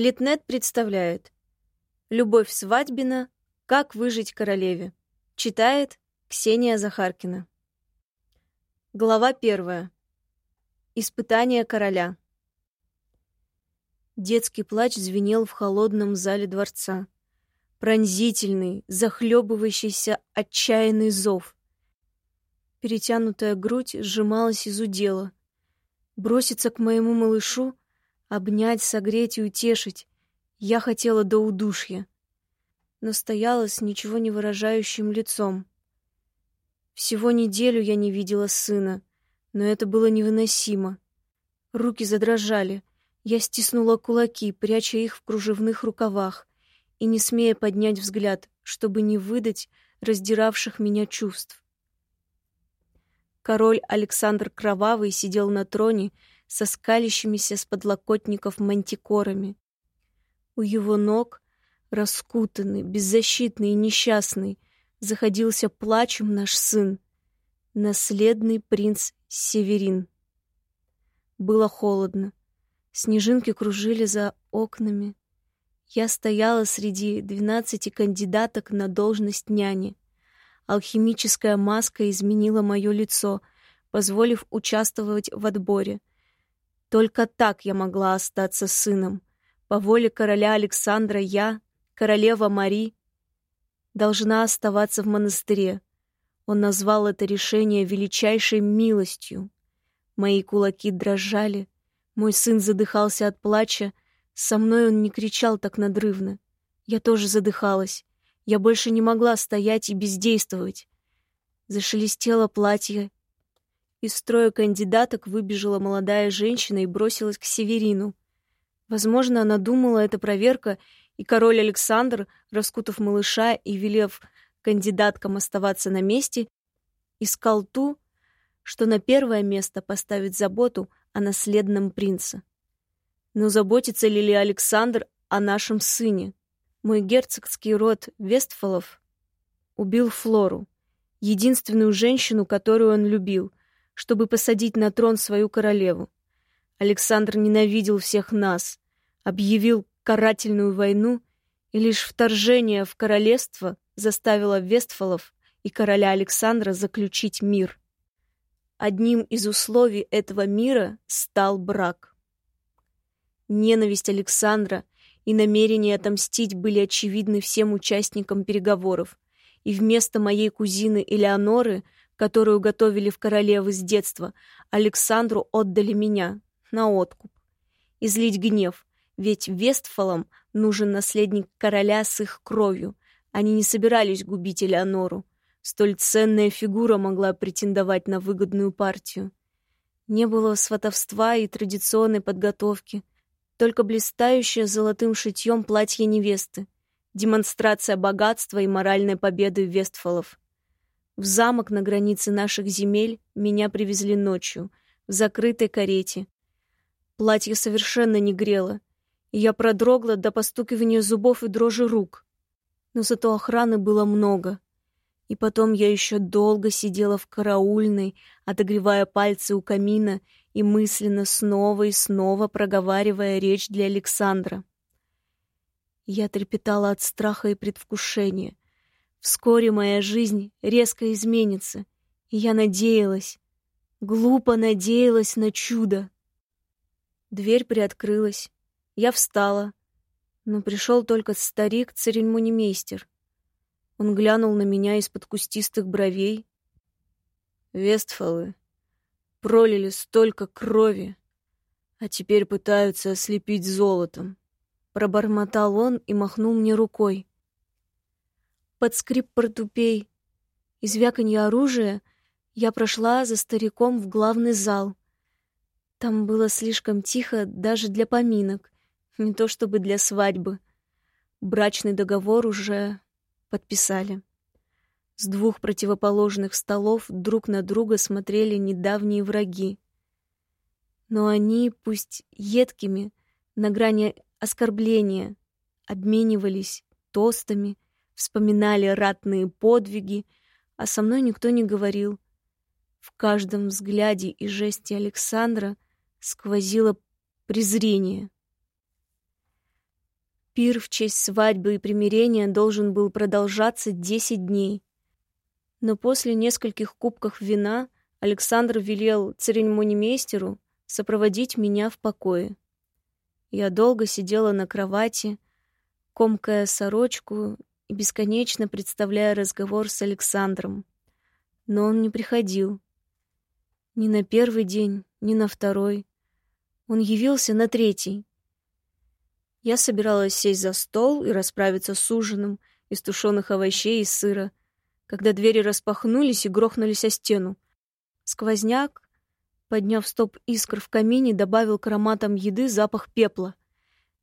Литнет представляет Любовь Свадьбина «Как выжить королеве». Читает Ксения Захаркина. Глава первая. Испытание короля. Детский плач звенел в холодном зале дворца. Пронзительный, захлебывающийся отчаянный зов. Перетянутая грудь сжималась из удела. Броситься к моему малышу, обнять, согреть и утешить. Я хотела до удушья, но стояла с ничего не выражающим лицом. Всего неделю я не видела сына, но это было невыносимо. Руки задрожали. Я стиснула кулаки, пряча их в кружевных рукавах и не смея поднять взгляд, чтобы не выдать раздиравших меня чувств. Король Александр Кровавый сидел на троне со скалящимися с подлокотников мантикорами. У его ног, раскутанный, беззащитный и несчастный, заходился плачем наш сын, наследный принц Северин. Было холодно. Снежинки кружили за окнами. Я стояла среди двенадцати кандидаток на должность няни. Алхимическая маска изменила мое лицо, позволив участвовать в отборе. Только так я могла остаться сыном. По воле короля Александра я, королева Мари, должна оставаться в монастыре. Он назвал это решение величайшей милостью. Мои кулаки дрожали, мой сын задыхался от плача, со мной он не кричал так надрывно. Я тоже задыхалась. Я больше не могла стоять и бездействовать. Зашелестело платье. Из строя кандидаток выбежала молодая женщина и бросилась к Северину. Возможно, она думала, это проверка, и король Александр, раскутав малыша и велев кандидаткам оставаться на месте, искал ту, что на первое место поставит заботу о наследном принце. Но заботится ли ли Александр о нашем сыне? Мой герцогский род Вестфалов убил Флору, единственную женщину, которую он любил, чтобы посадить на трон свою королеву. Александр ненавидел всех нас, объявил карательную войну, и лишь вторжение в королевство заставило Вестфалов и короля Александра заключить мир. Одним из условий этого мира стал брак. Ненависть Александра и намерение отомстить были очевидны всем участникам переговоров, и вместо моей кузины Элеоноры, которую готовили в королевы с детства, Александру отдали меня, на откуп. Излить гнев, ведь Вестфалам нужен наследник короля с их кровью. Они не собирались губить Элеонору. Столь ценная фигура могла претендовать на выгодную партию. Не было сватовства и традиционной подготовки, только блистающее золотым шитьем платье невесты, демонстрация богатства и моральной победы Вестфалов. В замок на границе наших земель меня привезли ночью, в закрытой карете, Платье совершенно не грело, и я продрогла до постукивания зубов и дрожи рук. Но зато охраны было много. И потом я еще долго сидела в караульной, отогревая пальцы у камина и мысленно снова и снова проговаривая речь для Александра. Я трепетала от страха и предвкушения. Вскоре моя жизнь резко изменится, и я надеялась, глупо надеялась на чудо. Дверь приоткрылась. Я встала. Но пришел только старик-церемонимейстер. Он глянул на меня из-под кустистых бровей. Вестфалы пролили столько крови, а теперь пытаются ослепить золотом. Пробормотал он и махнул мне рукой. Под скрип портупей и звяканье оружия я прошла за стариком в главный зал. Там было слишком тихо даже для поминок, не то чтобы для свадьбы. Брачный договор уже подписали. С двух противоположных столов друг на друга смотрели недавние враги. Но они, пусть едкими, на грани оскорбления, обменивались тостами, вспоминали ратные подвиги, а со мной никто не говорил. В каждом взгляде и жесте Александра — сквозило презрение. Пир в честь свадьбы и примирения должен был продолжаться десять дней. Но после нескольких кубков вина Александр велел церемонимейстеру сопроводить меня в покое. Я долго сидела на кровати, комкая сорочку и бесконечно представляя разговор с Александром. Но он не приходил. Ни на первый день, ни на второй. Он явился на третий. Я собиралась сесть за стол и расправиться с ужином из тушеных овощей и сыра, когда двери распахнулись и грохнулись о стену. Сквозняк, подняв стоп искр в камине, добавил к ароматам еды запах пепла.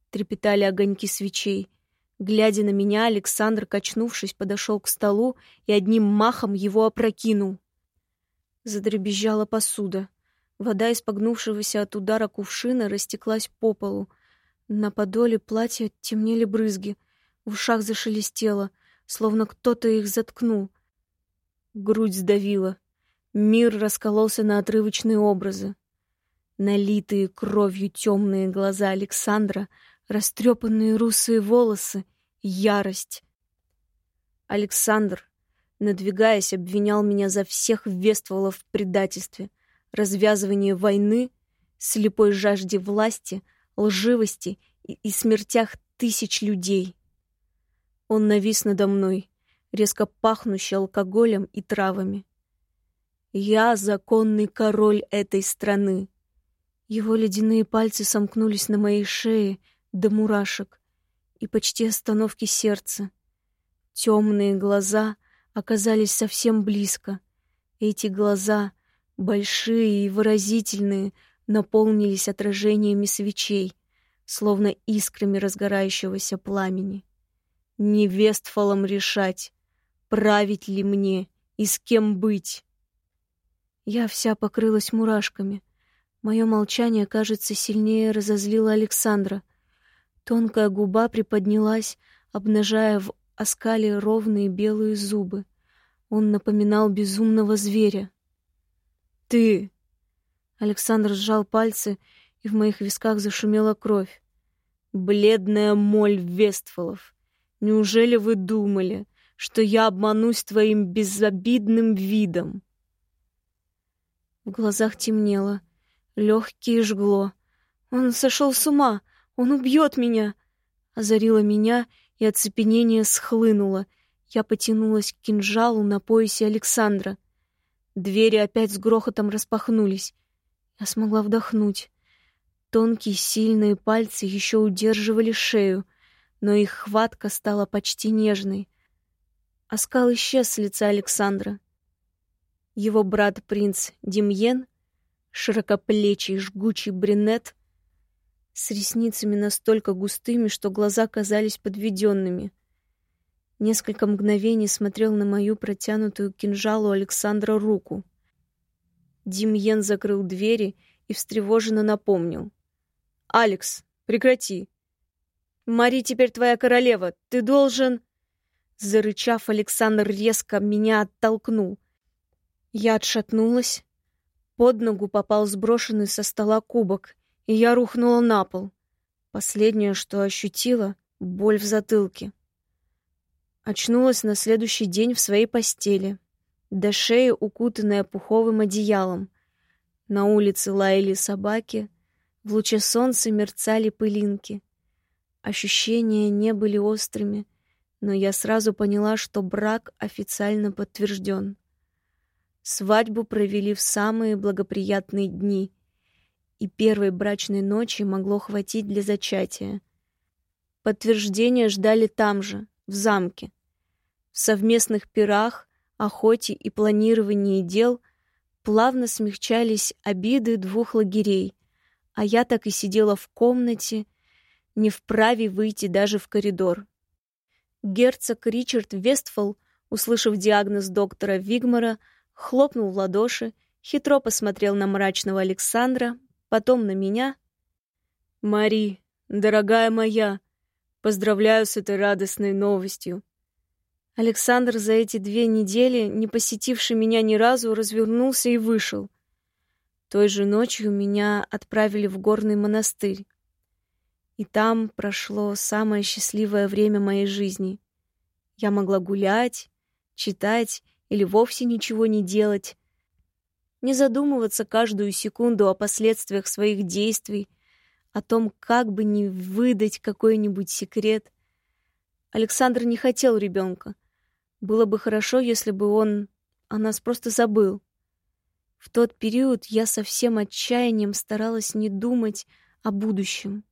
Трепетали огоньки свечей. Глядя на меня, Александр, качнувшись, подошел к столу и одним махом его опрокинул. Задребезжала посуда. Вода из погнувшегося от удара кувшина растеклась по полу. На подоле платья темнели брызги. В ушах зашелестело, словно кто-то их заткнул. Грудь сдавила. Мир раскололся на отрывочные образы. Налитые кровью темные глаза Александра, растрепанные русые волосы, ярость. Александр, надвигаясь, обвинял меня за всех Вестволов в предательстве, развязывании войны, слепой жажде власти, лживости и, и смертях тысяч людей. Он навис надо мной, резко пахнущий алкоголем и травами. Я законный король этой страны. Его ледяные пальцы сомкнулись на моей шее до мурашек и почти остановки сердца. Темные глаза оказались совсем близко. Эти глаза, большие и выразительные, наполнились отражениями свечей, словно искрами разгорающегося пламени. Не Вестфалом решать, править ли мне и с кем быть. Я вся покрылась мурашками. Мое молчание, кажется, сильнее разозлило Александра. Тонкая губа приподнялась, обнажая в оскале ровные белые зубы. Он напоминал безумного зверя. «Ты!» Александр сжал пальцы, и в моих висках зашумела кровь. «Бледная моль Вестфалов! Неужели вы думали, что я обманусь твоим безобидным видом?» В глазах темнело, легкие жгло. Он сошел с ума, он убьет меня. Озарило меня, и оцепенение схлынуло. Я потянулась к кинжалу на поясе Александра. Двери опять с грохотом распахнулись. Я смогла вдохнуть. Тонкие сильные пальцы еще удерживали шею, но их хватка стала почти нежной. Оскал исчез с лица Александра. Его брат-принц Демьен, широкоплечий, жгучий брюнет, с ресницами настолько густыми, что глаза казались подведенными. Несколько мгновений смотрел на мою протянутую кинжалу Александра руку. Демьен закрыл двери и встревоженно напомнил. «Алекс, прекрати! Мари теперь твоя королева, ты должен...» Зарычав, Александр резко меня оттолкнул. Я отшатнулась. Под ногу попал сброшенный со стола кубок, и я рухнула на пол. Последнее, что ощутила — боль в затылке. Очнулась на следующий день в своей постели, до шеи укутанная пуховым одеялом. На улице лаяли собаки, в луче солнца мерцали пылинки. Ощущения не были острыми, но я сразу поняла, что брак официально подтвержден. Свадьбу провели в самые благоприятные дни, и первой брачной ночи могло хватить для зачатия. Подтверждения ждали там же, в замке. В совместных пирах, охоте и планировании дел плавно смягчались обиды двух лагерей, а я так и сидела в комнате, не вправе выйти даже в коридор. Герцог Ричард Вестфол, услышав диагноз доктора Вигмара, хлопнул в ладоши, хитро посмотрел на мрачного Александра, потом на меня. «Мари, дорогая моя, поздравляю с этой радостной новостью!» Александр за эти две недели, не посетивший меня ни разу, развернулся и вышел. Той же ночью меня отправили в горный монастырь. И там прошло самое счастливое время моей жизни. Я могла гулять, читать или вовсе ничего не делать, не задумываться каждую секунду о последствиях своих действий, о том, как бы не выдать какой-нибудь секрет. Александр не хотел ребенка. Было бы хорошо, если бы он о нас просто забыл. В тот период я со всем отчаянием старалась не думать о будущем.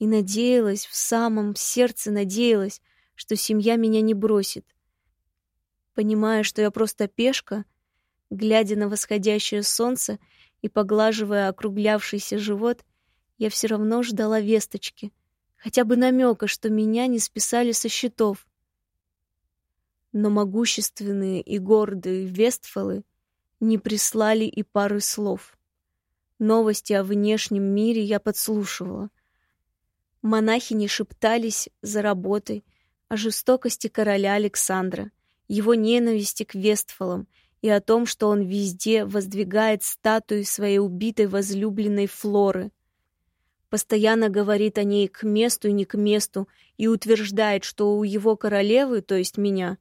И надеялась, в самом сердце надеялась, что семья меня не бросит. Понимая, что я просто пешка, глядя на восходящее солнце и поглаживая округлявшийся живот, я все равно ждала весточки, хотя бы намека, что меня не списали со счетов. Но могущественные и гордые Вестфалы не прислали и пары слов. Новости о внешнем мире я подслушивала. Монахини шептались за работой о жестокости короля Александра, его ненависти к Вестфалам и о том, что он везде воздвигает статуи своей убитой возлюбленной Флоры — постоянно говорит о ней к месту и не к месту и утверждает, что у его королевы, то есть меня,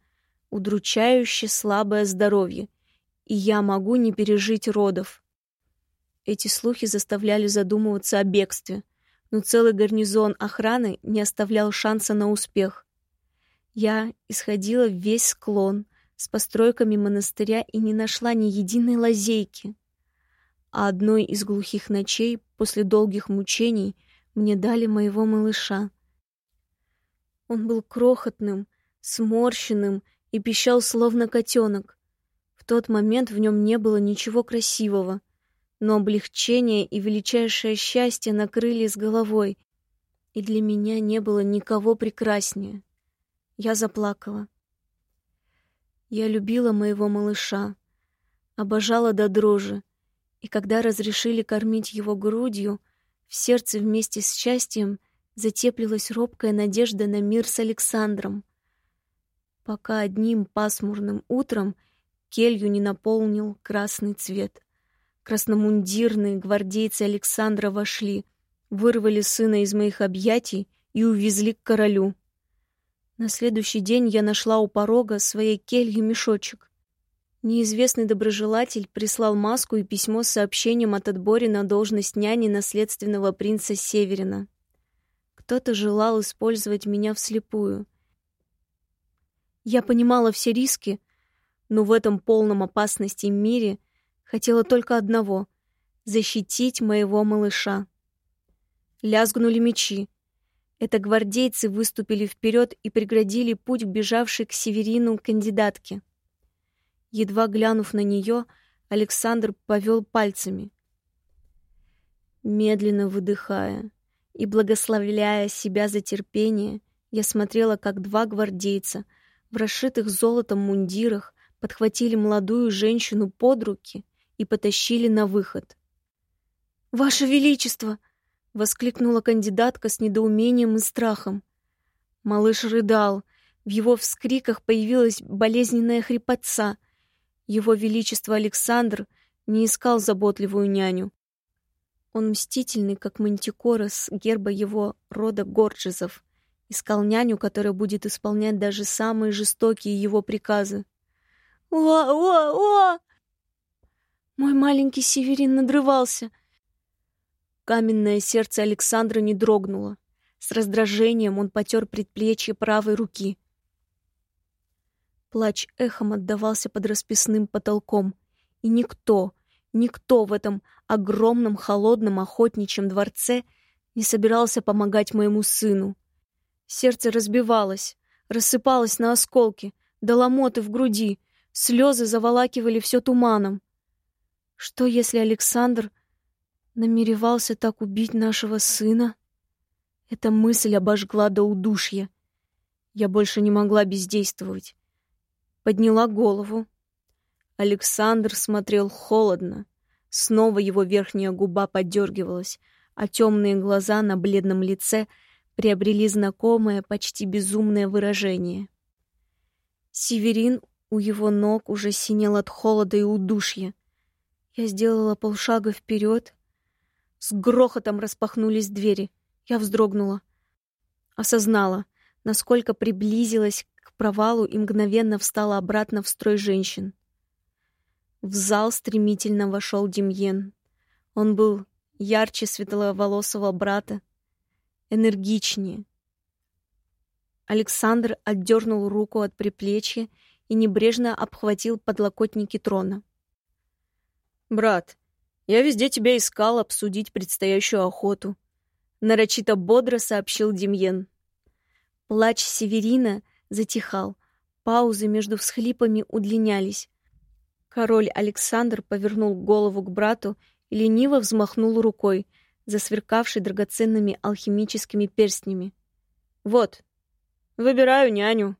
удручающе слабое здоровье, и я могу не пережить родов. Эти слухи заставляли задумываться о бегстве, но целый гарнизон охраны не оставлял шанса на успех. Я исходила весь склон с постройками монастыря и не нашла ни единой лазейки а одной из глухих ночей после долгих мучений мне дали моего малыша. Он был крохотным, сморщенным и пищал словно котенок. В тот момент в нем не было ничего красивого, но облегчение и величайшее счастье накрыли с головой, и для меня не было никого прекраснее. Я заплакала. Я любила моего малыша, обожала до дрожи, и когда разрешили кормить его грудью, в сердце вместе с счастьем затеплилась робкая надежда на мир с Александром. Пока одним пасмурным утром келью не наполнил красный цвет. Красномундирные гвардейцы Александра вошли, вырвали сына из моих объятий и увезли к королю. На следующий день я нашла у порога своей кельи мешочек. Неизвестный доброжелатель прислал маску и письмо с сообщением от отборе на должность няни наследственного принца Северина. Кто-то желал использовать меня вслепую. Я понимала все риски, но в этом полном опасности мире хотела только одного — защитить моего малыша. Лязгнули мечи. Это гвардейцы выступили вперед и преградили путь к бежавшей к Северину кандидатке. Едва глянув на нее, Александр повел пальцами. Медленно выдыхая и благословляя себя за терпение, я смотрела, как два гвардейца в расшитых золотом мундирах подхватили молодую женщину под руки и потащили на выход. «Ваше Величество!» — воскликнула кандидатка с недоумением и страхом. Малыш рыдал, в его вскриках появилась болезненная хрипотца — его Величество Александр не искал заботливую няню. Он мстительный, как мантикора с герба его рода Горджизов. Искал няню, которая будет исполнять даже самые жестокие его приказы. «О, о, о!» Мой маленький Северин надрывался. Каменное сердце Александра не дрогнуло. С раздражением он потер предплечье правой руки. Плач эхом отдавался под расписным потолком, и никто, никто в этом огромном холодном охотничьем дворце не собирался помогать моему сыну. Сердце разбивалось, рассыпалось на осколки, до ломоты в груди, слезы заволакивали все туманом. Что, если Александр намеревался так убить нашего сына? Эта мысль обожгла до удушья. Я больше не могла бездействовать подняла голову. Александр смотрел холодно. Снова его верхняя губа подергивалась, а темные глаза на бледном лице приобрели знакомое, почти безумное выражение. Северин у его ног уже синел от холода и удушья. Я сделала полшага вперед. С грохотом распахнулись двери. Я вздрогнула. Осознала, насколько приблизилась к провалу и мгновенно встала обратно в строй женщин. В зал стремительно вошел Демьен. Он был ярче светловолосого брата, энергичнее. Александр отдернул руку от приплечья и небрежно обхватил подлокотники трона. «Брат, я везде тебя искал обсудить предстоящую охоту», — нарочито бодро сообщил Демьен. Плач Северина затихал, паузы между всхлипами удлинялись. Король Александр повернул голову к брату и лениво взмахнул рукой, засверкавшей драгоценными алхимическими перстнями. «Вот, выбираю няню».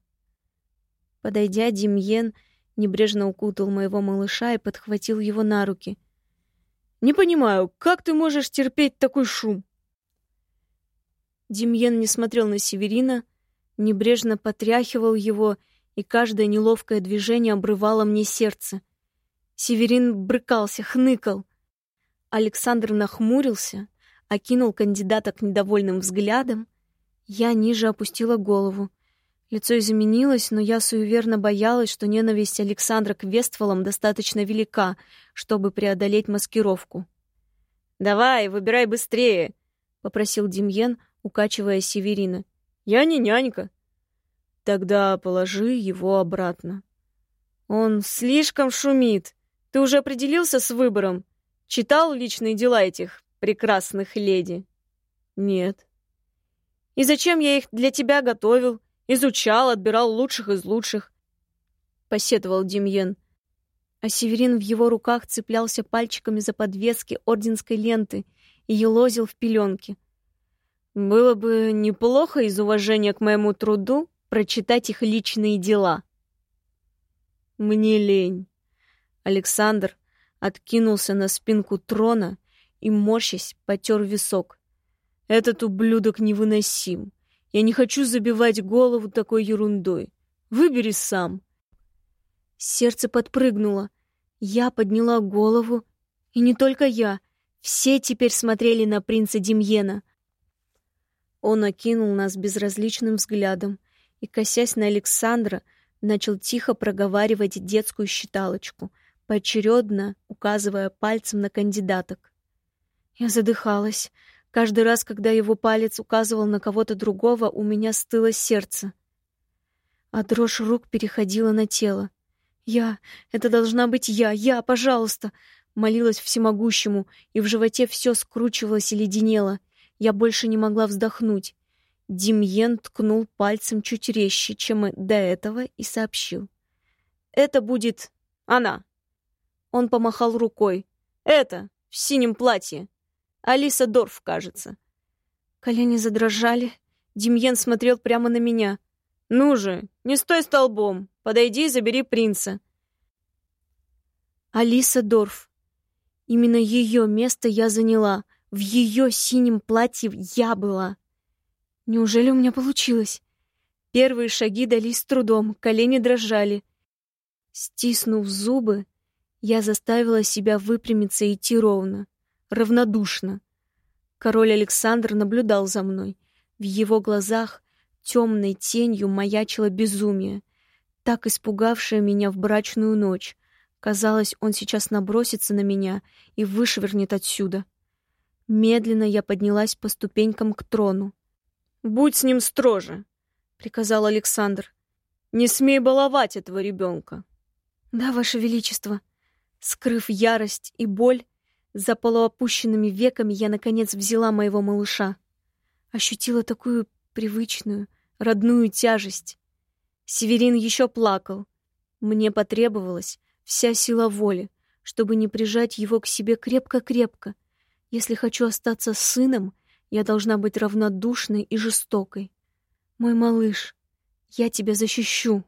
Подойдя, Демьен небрежно укутал моего малыша и подхватил его на руки. «Не понимаю, как ты можешь терпеть такой шум?» Демьен не смотрел на Северина, небрежно потряхивал его, и каждое неловкое движение обрывало мне сердце. Северин брыкался, хныкал. Александр нахмурился, окинул кандидата к недовольным взглядом. Я ниже опустила голову. Лицо изменилось, но я суеверно боялась, что ненависть Александра к Вествалам достаточно велика, чтобы преодолеть маскировку. «Давай, выбирай быстрее!» — попросил Демьен, укачивая Северина. «Я не нянька». «Тогда положи его обратно». «Он слишком шумит. Ты уже определился с выбором? Читал личные дела этих прекрасных леди?» «Нет». «И зачем я их для тебя готовил?» Изучал, отбирал лучших из лучших. Посетовал Демьен. А Северин в его руках цеплялся пальчиками за подвески орденской ленты и елозил в пеленке. Было бы неплохо из уважения к моему труду прочитать их личные дела. Мне лень. Александр откинулся на спинку трона и, морщась, потер висок. Этот ублюдок невыносим. Я не хочу забивать голову такой ерундой. Выбери сам. Сердце подпрыгнуло. Я подняла голову, и не только я. Все теперь смотрели на принца Демьена. Он окинул нас безразличным взглядом и, косясь на Александра, начал тихо проговаривать детскую считалочку, поочередно указывая пальцем на кандидаток. Я задыхалась, Каждый раз, когда его палец указывал на кого-то другого, у меня стыло сердце. А дрожь рук переходила на тело. «Я! Это должна быть я! Я! Пожалуйста!» Молилась всемогущему, и в животе все скручивалось и леденело. Я больше не могла вздохнуть. Демьен ткнул пальцем чуть резче, чем и до этого, и сообщил. «Это будет она!» Он помахал рукой. «Это! В синем платье!» Алиса Дорф, кажется. Колени задрожали. Демьен смотрел прямо на меня. «Ну же, не стой столбом. Подойди и забери принца». Алиса Дорф. Именно ее место я заняла. В ее синем платье я была. Неужели у меня получилось? Первые шаги дались с трудом, колени дрожали. Стиснув зубы, я заставила себя выпрямиться и идти ровно равнодушно. Король Александр наблюдал за мной. В его глазах темной тенью маячило безумие, так испугавшее меня в брачную ночь. Казалось, он сейчас набросится на меня и вышвырнет отсюда. Медленно я поднялась по ступенькам к трону. «Будь с ним строже», — приказал Александр. «Не смей баловать этого ребенка». «Да, Ваше Величество». Скрыв ярость и боль, за полуопущенными веками я, наконец, взяла моего малыша. Ощутила такую привычную, родную тяжесть. Северин еще плакал. Мне потребовалась вся сила воли, чтобы не прижать его к себе крепко-крепко. Если хочу остаться сыном, я должна быть равнодушной и жестокой. Мой малыш, я тебя защищу.